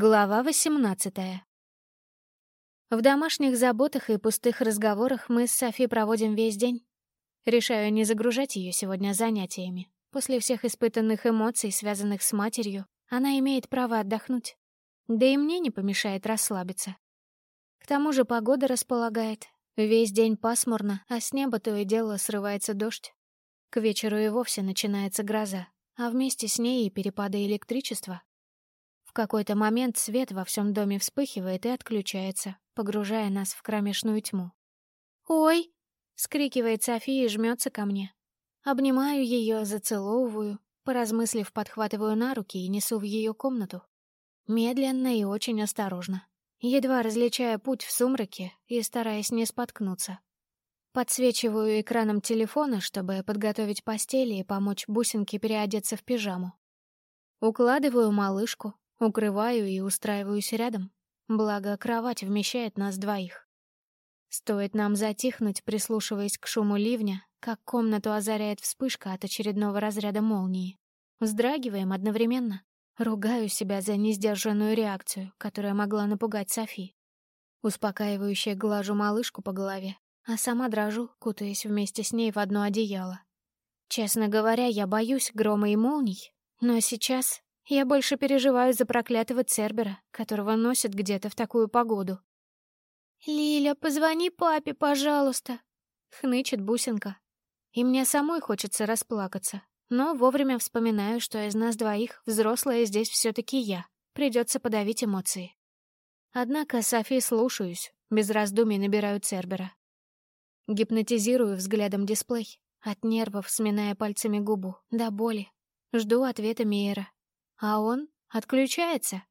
Глава 18 В домашних заботах и пустых разговорах мы с Софи проводим весь день. Решаю не загружать ее сегодня занятиями. После всех испытанных эмоций, связанных с матерью, она имеет право отдохнуть. Да и мне не помешает расслабиться. К тому же погода располагает. Весь день пасмурно, а с неба то и дело срывается дождь. К вечеру и вовсе начинается гроза, а вместе с ней и перепады электричества. В какой-то момент свет во всем доме вспыхивает и отключается, погружая нас в кромешную тьму. «Ой!» — скрикивает София и жмется ко мне. Обнимаю ее, зацеловываю, поразмыслив, подхватываю на руки и несу в ее комнату. Медленно и очень осторожно, едва различая путь в сумраке и стараясь не споткнуться. Подсвечиваю экраном телефона, чтобы подготовить постели и помочь бусинке переодеться в пижаму. Укладываю малышку, Укрываю и устраиваюсь рядом, благо кровать вмещает нас двоих. Стоит нам затихнуть, прислушиваясь к шуму ливня, как комнату озаряет вспышка от очередного разряда молнии. Вздрагиваем одновременно. Ругаю себя за несдержанную реакцию, которая могла напугать Софи. Успокаивающе глажу малышку по голове, а сама дрожу, кутаясь вместе с ней в одно одеяло. Честно говоря, я боюсь грома и молний, но сейчас я больше переживаю за проклятого Цербера, которого носят где-то в такую погоду. «Лиля, позвони папе, пожалуйста!» — хнычет бусинка. И мне самой хочется расплакаться, но вовремя вспоминаю, что из нас двоих взрослая здесь все таки я. Придется подавить эмоции. Однако Софи слушаюсь, без раздумий набираю Цербера. Гипнотизирую взглядом дисплей, от нервов сминая пальцами губу, до боли. Жду ответа Мейера, а он отключается.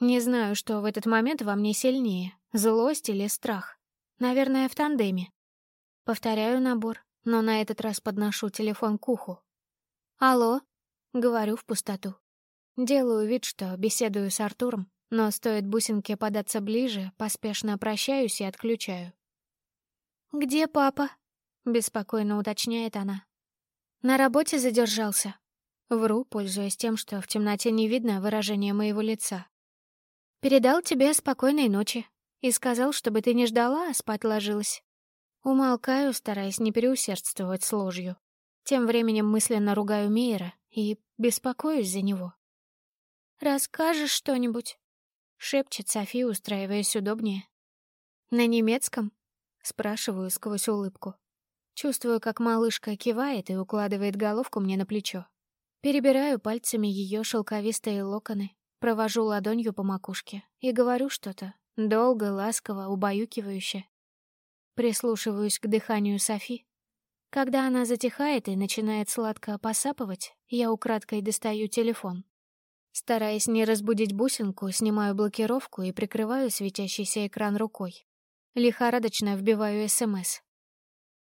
Не знаю, что в этот момент во мне сильнее, злость или страх. Наверное, в тандеме. Повторяю набор, но на этот раз подношу телефон к уху. «Алло?» — говорю в пустоту. Делаю вид, что беседую с Артуром, но стоит бусинке податься ближе, поспешно прощаюсь и отключаю. «Где папа?» — беспокойно уточняет она. «На работе задержался», Вру, пользуясь тем, что в темноте не видно выражения моего лица. «Передал тебе спокойной ночи и сказал, чтобы ты не ждала, а спать ложилась». Умолкаю, стараясь не переусердствовать с ложью. Тем временем мысленно ругаю Мейера и беспокоюсь за него. «Расскажешь что-нибудь?» — шепчет Софи, устраиваясь удобнее. «На немецком?» — спрашиваю сквозь улыбку. Чувствую, как малышка кивает и укладывает головку мне на плечо. Перебираю пальцами ее шелковистые локоны, провожу ладонью по макушке и говорю что-то, долго, ласково, убаюкивающе. Прислушиваюсь к дыханию Софи. Когда она затихает и начинает сладко посапывать, я украдкой достаю телефон. Стараясь не разбудить бусинку, снимаю блокировку и прикрываю светящийся экран рукой. Лихорадочно вбиваю СМС.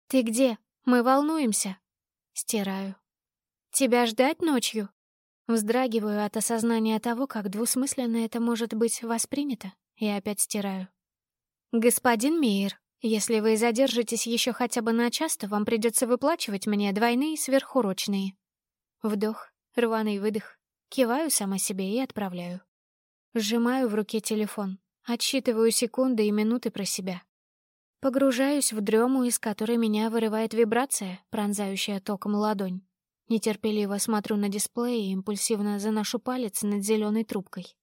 «Ты где? Мы волнуемся!» Стираю. Тебя ждать ночью?» Вздрагиваю от осознания того, как двусмысленно это может быть воспринято, и опять стираю. «Господин Мейер, если вы задержитесь еще хотя бы на час, то вам придется выплачивать мне двойные сверхурочные». Вдох, рваный выдох. Киваю сама себе и отправляю. Сжимаю в руке телефон, отсчитываю секунды и минуты про себя. Погружаюсь в дрему, из которой меня вырывает вибрация, пронзающая током ладонь. Нетерпеливо смотрю на дисплей и импульсивно заношу палец над зеленой трубкой.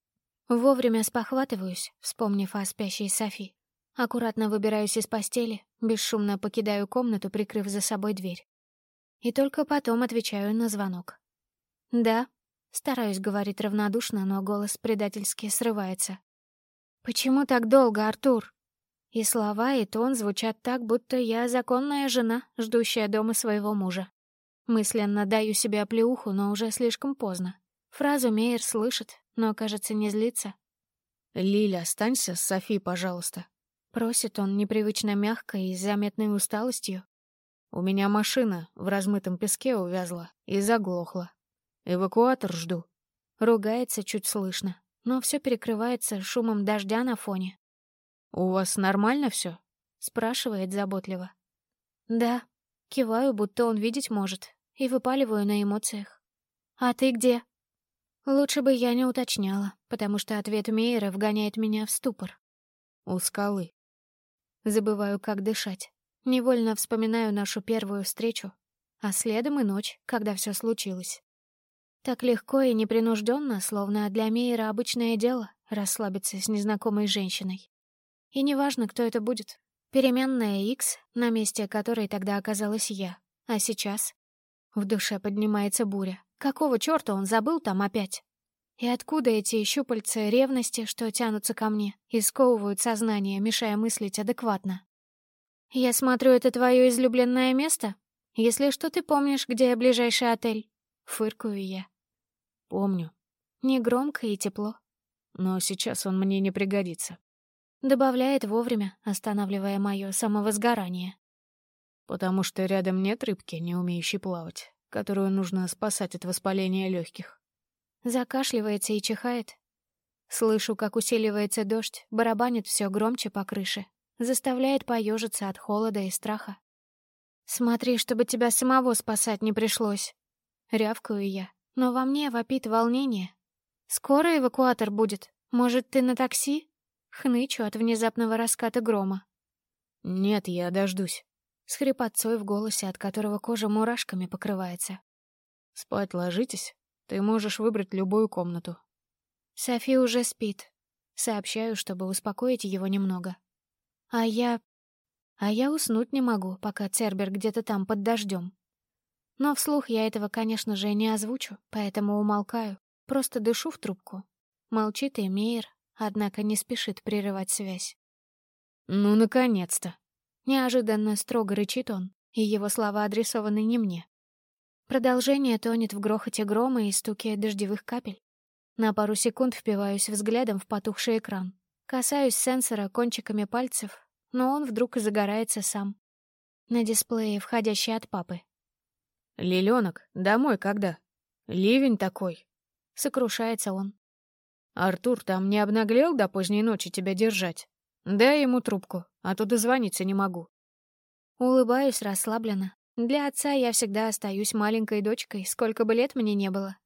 Вовремя спохватываюсь, вспомнив о спящей Софи. Аккуратно выбираюсь из постели, бесшумно покидаю комнату, прикрыв за собой дверь. И только потом отвечаю на звонок. «Да», — стараюсь говорить равнодушно, но голос предательски срывается. «Почему так долго, Артур?» И слова, и тон звучат так, будто я законная жена, ждущая дома своего мужа. Мысленно даю себе оплеуху, но уже слишком поздно. Фразу Мейер слышит, но, кажется, не злится. «Лиля, останься с Софи, пожалуйста», — просит он непривычно мягко и с заметной усталостью. «У меня машина в размытом песке увязла и заглохла. Эвакуатор жду». Ругается чуть слышно, но все перекрывается шумом дождя на фоне. «У вас нормально все? спрашивает заботливо. «Да», Киваю, будто он видеть может, и выпаливаю на эмоциях. «А ты где?» Лучше бы я не уточняла, потому что ответ Мейера вгоняет меня в ступор. У скалы. Забываю, как дышать. Невольно вспоминаю нашу первую встречу, а следом и ночь, когда все случилось. Так легко и непринужденно, словно для Мейера обычное дело расслабиться с незнакомой женщиной. И неважно, кто это будет. Переменная X, на месте которой тогда оказалась я. А сейчас? В душе поднимается буря. Какого чёрта он забыл там опять? И откуда эти щупальца ревности, что тянутся ко мне и сковывают сознание, мешая мыслить адекватно? «Я смотрю, это твое излюбленное место? Если что, ты помнишь, где ближайший отель?» Фыркаю я. «Помню». Негромко и тепло. «Но сейчас он мне не пригодится». Добавляет вовремя, останавливая мое самовозгорание. «Потому что рядом нет рыбки, не умеющей плавать, которую нужно спасать от воспаления легких. Закашливается и чихает. Слышу, как усиливается дождь, барабанит все громче по крыше, заставляет поежиться от холода и страха. «Смотри, чтобы тебя самого спасать не пришлось!» Рявкаю я, но во мне вопит волнение. «Скоро эвакуатор будет. Может, ты на такси?» Хнычу от внезапного раската грома. «Нет, я дождусь», — с хрипотцой в голосе, от которого кожа мурашками покрывается. «Спать ложитесь? Ты можешь выбрать любую комнату». Софи уже спит. Сообщаю, чтобы успокоить его немного. А я... А я уснуть не могу, пока Цербер где-то там под дождем. Но вслух я этого, конечно же, не озвучу, поэтому умолкаю. Просто дышу в трубку. Молчит и Мейер, однако не спешит прерывать связь. «Ну, наконец-то!» Неожиданно строго рычит он, и его слова адресованы не мне. Продолжение тонет в грохоте грома и стуке дождевых капель. На пару секунд впиваюсь взглядом в потухший экран. Касаюсь сенсора кончиками пальцев, но он вдруг загорается сам. На дисплее, входящий от папы. «Лилёнок, домой когда? Ливень такой!» Сокрушается он. «Артур там не обнаглел до поздней ночи тебя держать? Дай ему трубку, а то дозвониться не могу». Улыбаюсь расслабленно. Для отца я всегда остаюсь маленькой дочкой, сколько бы лет мне не было.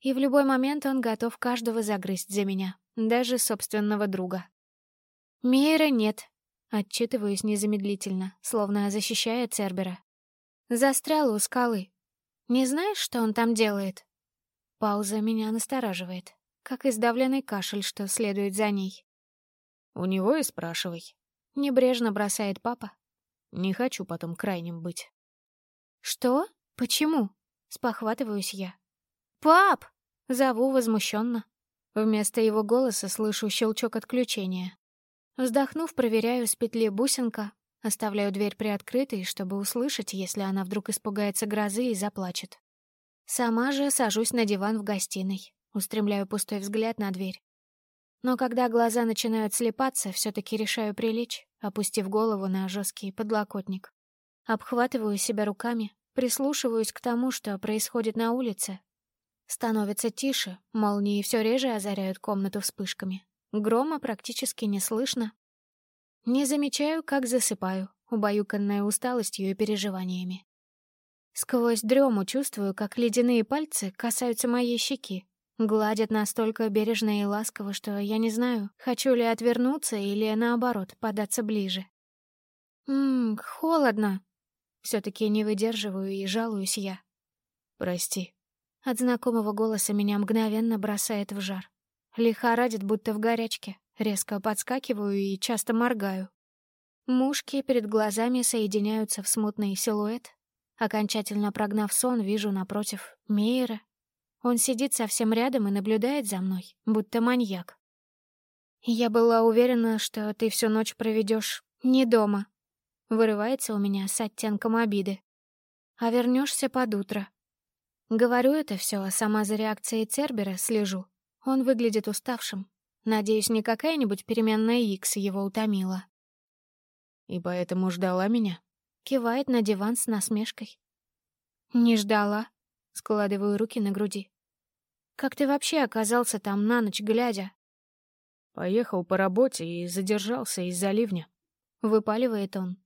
И в любой момент он готов каждого загрызть за меня даже собственного друга. Мейра нет, отчитываюсь незамедлительно, словно защищая Цербера. Застрял у скалы. Не знаешь, что он там делает? Пауза меня настораживает, как издавленный кашель, что следует за ней. У него и спрашивай. Небрежно бросает папа. Не хочу потом крайним быть. Что? Почему? Спохватываюсь я. Пап! Зову возмущенно. Вместо его голоса слышу щелчок отключения. Вздохнув, проверяю с петли бусинка, оставляю дверь приоткрытой, чтобы услышать, если она вдруг испугается грозы и заплачет. Сама же сажусь на диван в гостиной, устремляю пустой взгляд на дверь. Но когда глаза начинают слепаться, все таки решаю прилечь, опустив голову на жесткий подлокотник. Обхватываю себя руками, прислушиваюсь к тому, что происходит на улице, Становится тише, молнии все реже озаряют комнату вспышками. Грома практически не слышно. Не замечаю, как засыпаю, убаюканная усталостью и переживаниями. Сквозь дрему чувствую, как ледяные пальцы касаются моей щеки, гладят настолько бережно и ласково, что я не знаю, хочу ли отвернуться или, наоборот, податься ближе. «Ммм, холодно!» Все-таки не выдерживаю и жалуюсь я. «Прости», от знакомого голоса меня мгновенно бросает в жар. Лихорадит, будто в горячке. Резко подскакиваю и часто моргаю. Мушки перед глазами соединяются в смутный силуэт. Окончательно прогнав сон, вижу напротив Мейера. Он сидит совсем рядом и наблюдает за мной, будто маньяк. «Я была уверена, что ты всю ночь проведешь не дома», вырывается у меня с оттенком обиды. «А вернешься под утро. Говорю это все, а сама за реакцией Цербера слежу. Он выглядит уставшим. Надеюсь, не какая-нибудь переменная Икс его утомила. «И поэтому ждала меня?» Кивает на диван с насмешкой. «Не ждала», — складываю руки на груди. «Как ты вообще оказался там на ночь глядя?» «Поехал по работе и задержался из-за ливня», — выпаливает он.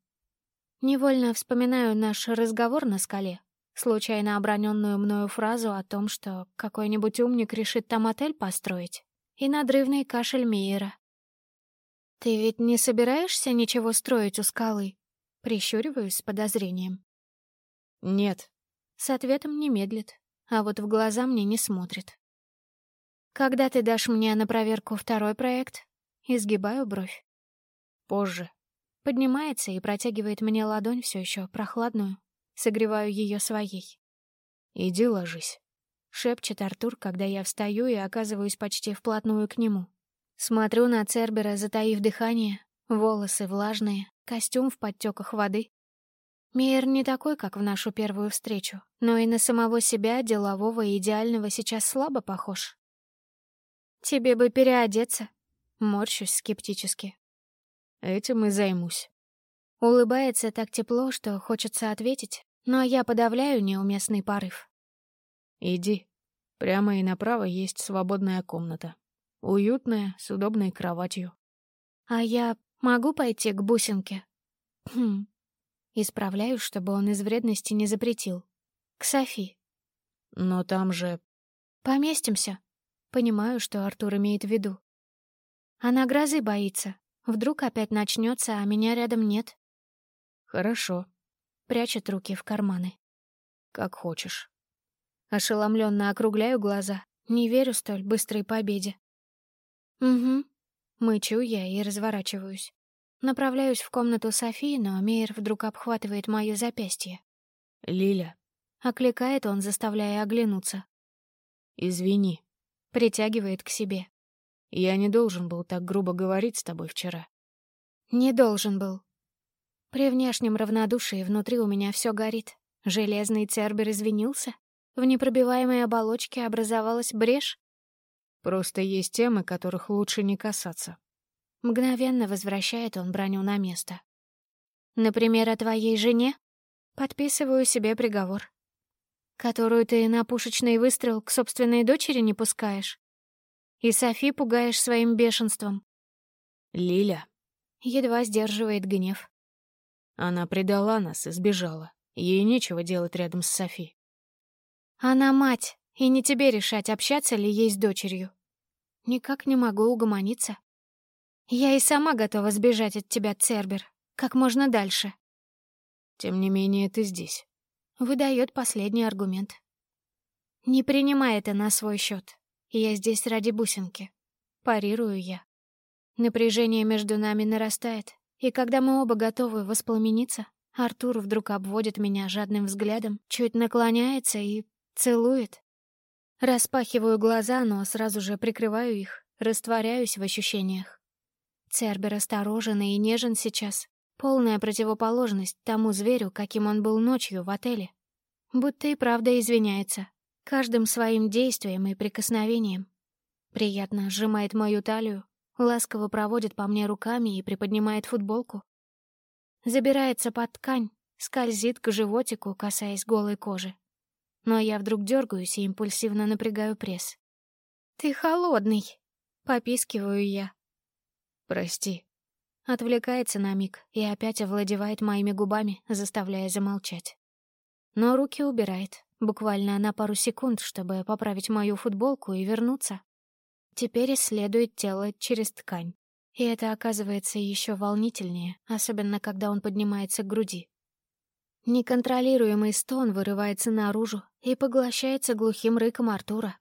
Невольно вспоминаю наш разговор на скале, Случайно оброненную мною фразу о том, что какой-нибудь умник решит там отель построить, и надрывный кашель Мейера. «Ты ведь не собираешься ничего строить у скалы?» Прищуриваюсь с подозрением. «Нет». С ответом не медлит, а вот в глаза мне не смотрит. «Когда ты дашь мне на проверку второй проект?» Изгибаю бровь. «Позже». Поднимается и протягивает мне ладонь все еще прохладную. Согреваю ее своей. «Иди ложись», — шепчет Артур, когда я встаю и оказываюсь почти вплотную к нему. Смотрю на Цербера, затаив дыхание, волосы влажные, костюм в подтеках воды. Мейер не такой, как в нашу первую встречу, но и на самого себя, делового и идеального, сейчас слабо похож. «Тебе бы переодеться», — морщусь скептически. «Этим и займусь». Улыбается так тепло, что хочется ответить, но я подавляю неуместный порыв. «Иди. Прямо и направо есть свободная комната. Уютная, с удобной кроватью. А я могу пойти к бусинке? Хм. Исправляю, чтобы он из вредности не запретил. К Софи. Но там же... Поместимся. Понимаю, что Артур имеет в виду. Она грозы боится. Вдруг опять начнется, а меня рядом нет. Хорошо. Прячет руки в карманы. Как хочешь. Ошеломленно округляю глаза. Не верю столь быстрой победе. «Угу». Мычу я и разворачиваюсь. Направляюсь в комнату Софии, но Мейер вдруг обхватывает моё запястье. «Лиля». Окликает он, заставляя оглянуться. «Извини». Притягивает к себе. «Я не должен был так грубо говорить с тобой вчера». «Не должен был». При внешнем равнодушии внутри у меня всё горит. Железный Цербер извинился. В непробиваемой оболочке образовалась брешь, Просто есть темы, которых лучше не касаться. Мгновенно возвращает он броню на место. Например, о твоей жене? Подписываю себе приговор. Которую ты на пушечный выстрел к собственной дочери не пускаешь. И Софи пугаешь своим бешенством. Лиля. Едва сдерживает гнев. Она предала нас и сбежала. Ей нечего делать рядом с Софи. Она мать, и не тебе решать, общаться ли ей с дочерью. Никак не могу угомониться. Я и сама готова сбежать от тебя, Цербер, как можно дальше. Тем не менее, ты здесь. Выдает последний аргумент. Не принимай это на свой счет. Я здесь ради бусинки. Парирую я. Напряжение между нами нарастает, и когда мы оба готовы воспламениться, Артур вдруг обводит меня жадным взглядом, чуть наклоняется и целует. Распахиваю глаза, но сразу же прикрываю их, растворяюсь в ощущениях. Цербер осторожен и нежен сейчас. Полная противоположность тому зверю, каким он был ночью в отеле. Будто и правда извиняется. Каждым своим действием и прикосновением. Приятно сжимает мою талию, ласково проводит по мне руками и приподнимает футболку. Забирается под ткань, скользит к животику, касаясь голой кожи но я вдруг дергаюсь и импульсивно напрягаю пресс. «Ты холодный!» — попискиваю я. «Прости». Отвлекается на миг и опять овладевает моими губами, заставляя замолчать. Но руки убирает, буквально на пару секунд, чтобы поправить мою футболку и вернуться. Теперь исследует тело через ткань. И это оказывается еще волнительнее, особенно когда он поднимается к груди. Неконтролируемый стон вырывается наружу и поглощается глухим рыком Артура.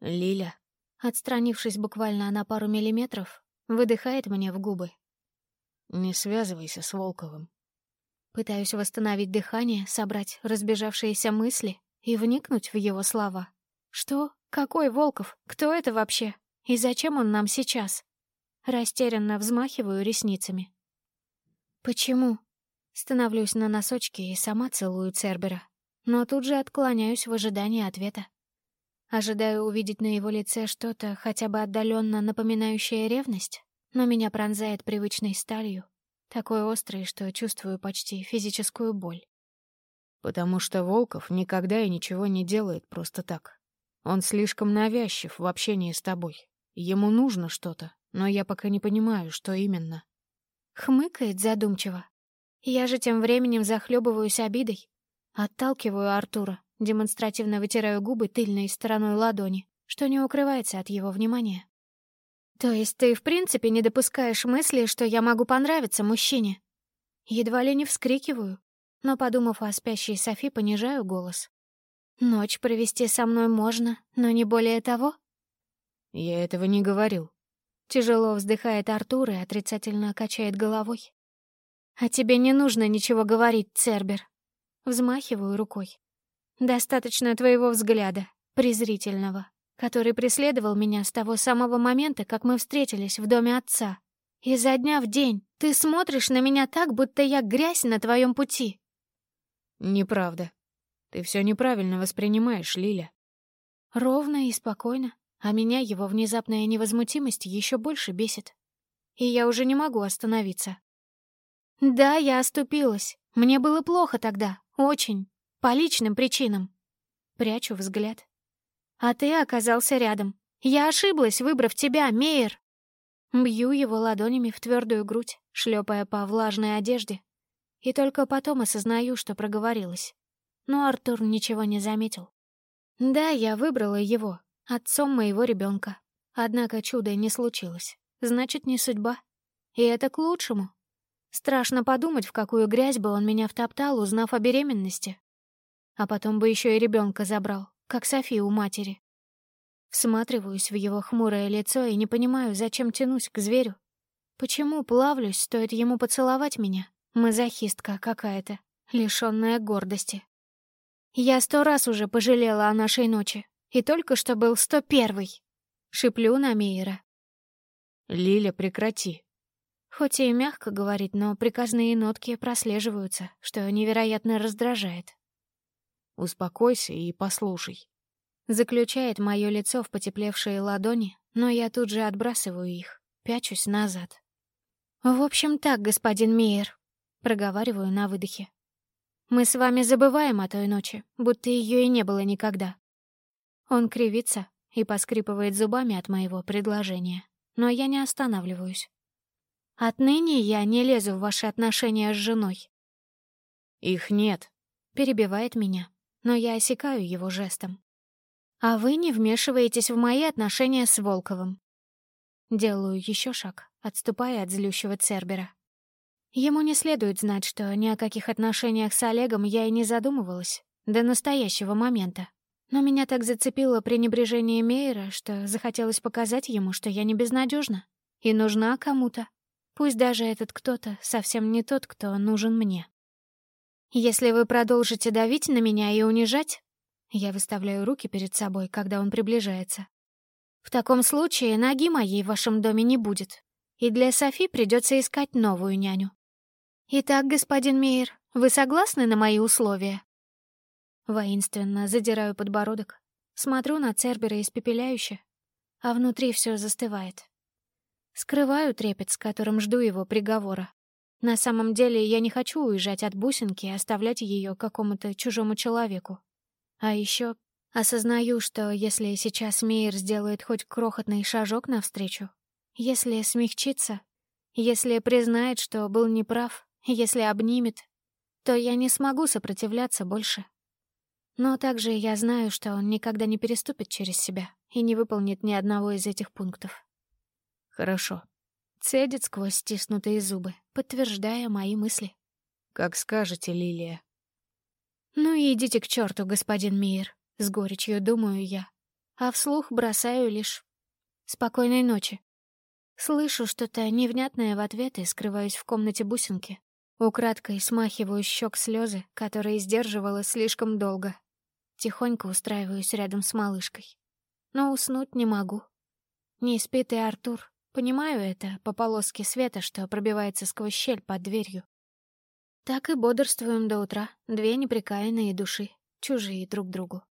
«Лиля», отстранившись буквально на пару миллиметров, выдыхает мне в губы. «Не связывайся с Волковым». Пытаюсь восстановить дыхание, собрать разбежавшиеся мысли и вникнуть в его слова. «Что? Какой Волков? Кто это вообще? И зачем он нам сейчас?» Растерянно взмахиваю ресницами. «Почему?» Становлюсь на носочки и сама целую Цербера, но тут же отклоняюсь в ожидании ответа. Ожидаю увидеть на его лице что-то хотя бы отдаленно напоминающее ревность, но меня пронзает привычной сталью, такой острой, что чувствую почти физическую боль. «Потому что Волков никогда и ничего не делает просто так. Он слишком навязчив в общении с тобой. Ему нужно что-то, но я пока не понимаю, что именно». Хмыкает задумчиво, я же тем временем захлебываюсь обидой. Отталкиваю Артура, демонстративно вытираю губы тыльной стороной ладони, что не укрывается от его внимания. «То есть ты в принципе не допускаешь мысли, что я могу понравиться мужчине?» Едва ли не вскрикиваю, но, подумав о спящей Софи, понижаю голос. «Ночь провести со мной можно, но не более того?» «Я этого не говорил». Тяжело вздыхает Артур и отрицательно качает головой. «А тебе не нужно ничего говорить, Цербер». Взмахиваю рукой. «Достаточно твоего взгляда, презрительного, который преследовал меня с того самого момента, как мы встретились в доме отца. Изо дня в день ты смотришь на меня так, будто я грязь на твоем пути». «Неправда. Ты все неправильно воспринимаешь, Лиля». Ровно и спокойно, а меня его внезапная невозмутимость еще больше бесит. И я уже не могу остановиться. Да, я оступилась. Мне было плохо тогда, очень, по личным причинам. Прячу взгляд. А ты оказался рядом. Я ошиблась, выбрав тебя, Мейер. Бью его ладонями в твердую грудь, шлепая по влажной одежде. И только потом осознаю, что проговорилась. Но Артур ничего не заметил. Да, я выбрала его, отцом моего ребенка. Однако чуда не случилось. Значит, не судьба. И это к лучшему. Страшно подумать, в какую грязь бы он меня втоптал, узнав о беременности. А потом бы еще и ребенка забрал, как София у матери. Всматриваюсь в его хмурое лицо и не понимаю, зачем тянусь к зверю. Почему плавлюсь, стоит ему поцеловать меня? Мазохистка какая-то, лишённая гордости. Я сто раз уже пожалела о нашей ночи, и только что был сто первый. Шиплю на Мейера. «Лиля, прекрати». Хоть и мягко говорит, но приказные нотки прослеживаются, что невероятно раздражает. «Успокойся и послушай». Заключает мое лицо в потеплевшие ладони, но я тут же отбрасываю их, пячусь назад. «В общем так, господин Мейер», — проговариваю на выдохе. «Мы с вами забываем о той ночи, будто ее и не было никогда». Он кривится и поскрипывает зубами от моего предложения, но я не останавливаюсь. «Отныне я не лезу в ваши отношения с женой». «Их нет», — перебивает меня, но я осекаю его жестом. А вы не вмешиваетесь в мои отношения с Волковым. Делаю еще шаг, отступая от злющего Цербера. Ему не следует знать, что ни о каких отношениях с Олегом я и не задумывалась до настоящего момента. Но меня так зацепило пренебрежение Мейера, что захотелось показать ему, что я не безнадежна и нужна кому-то. Пусть даже этот кто-то совсем не тот, кто нужен мне. Если вы продолжите давить на меня и унижать, я выставляю руки перед собой, когда он приближается. В таком случае ноги моей в вашем доме не будет, и для Софи придется искать новую няню. Итак, господин Мейер, вы согласны на мои условия? Воинственно задираю подбородок, смотрю на Цербера испепеляюще, а внутри все застывает. Скрываю трепет, с которым жду его приговора. На самом деле я не хочу уезжать от бусинки и оставлять ее какому-то чужому человеку. А еще осознаю, что если сейчас Мейер сделает хоть крохотный шажок навстречу, если смягчится, если признает, что был неправ, если обнимет, то я не смогу сопротивляться больше. Но также я знаю, что он никогда не переступит через себя и не выполнит ни одного из этих пунктов. Хорошо. Цедит сквозь стиснутые зубы, подтверждая мои мысли. Как скажете, Лилия. «Ну и идите к черту, господин Мейер», — с горечью думаю я. А вслух бросаю лишь «Спокойной ночи». Слышу что-то невнятное в ответ и скрываюсь в комнате бусинки. Украдкой смахиваю щек слезы, которые сдерживала слишком долго. Тихонько устраиваюсь рядом с малышкой. Но уснуть не могу. Не спит и Артур. Понимаю это по полоске света, что пробивается сквозь щель под дверью. Так и бодрствуем до утра, две неприкаянные души, чужие друг другу.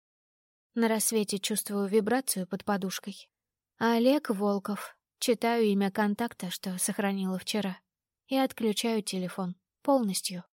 На рассвете чувствую вибрацию под подушкой. Олег Волков. Читаю имя контакта, что сохранила вчера. И отключаю телефон полностью.